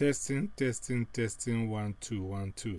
Testing, testing, testing, one, two, one, two.